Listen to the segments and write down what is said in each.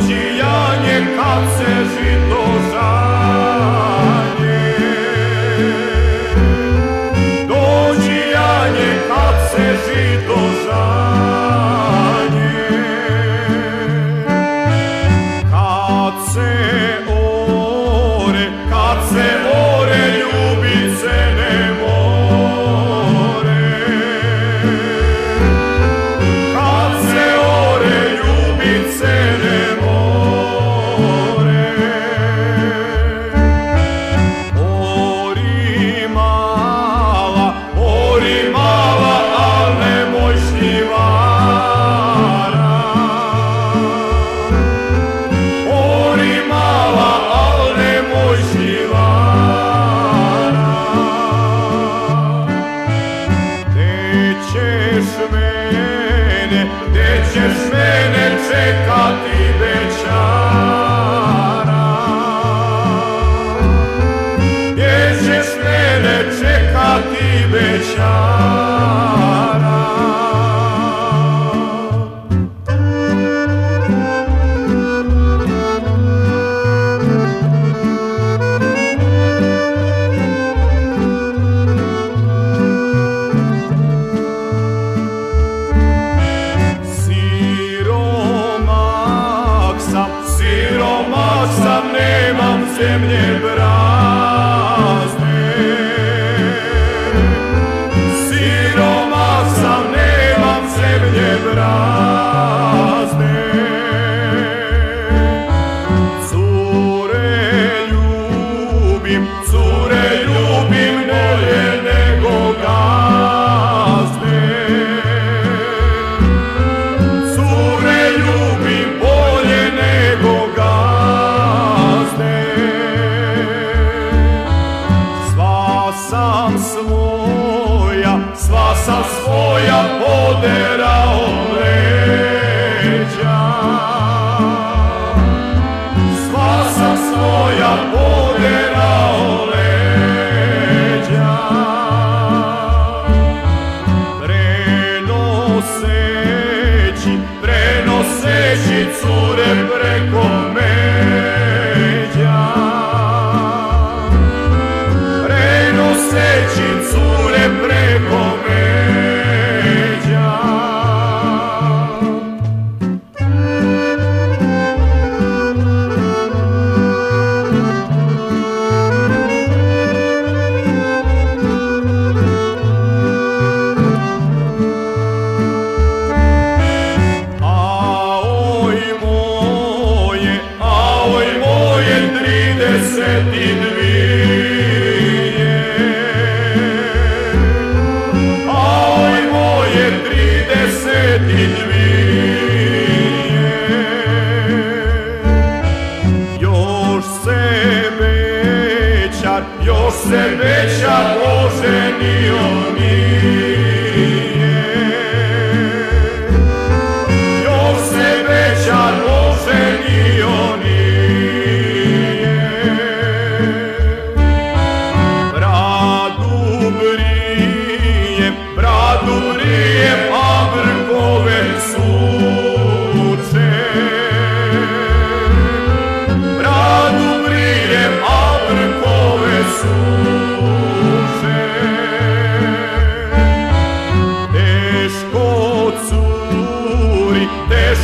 Dođi janje kad se žito žali zemlje prazne. Siroma sam, nemam zemlje prazne. Cure ljubim, cure ljubim, moje sam svoja, sva sam svoja poderao leđa. Sva sam svoja poderao leđa. Prenoseći, prenoseći cure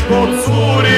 corțuri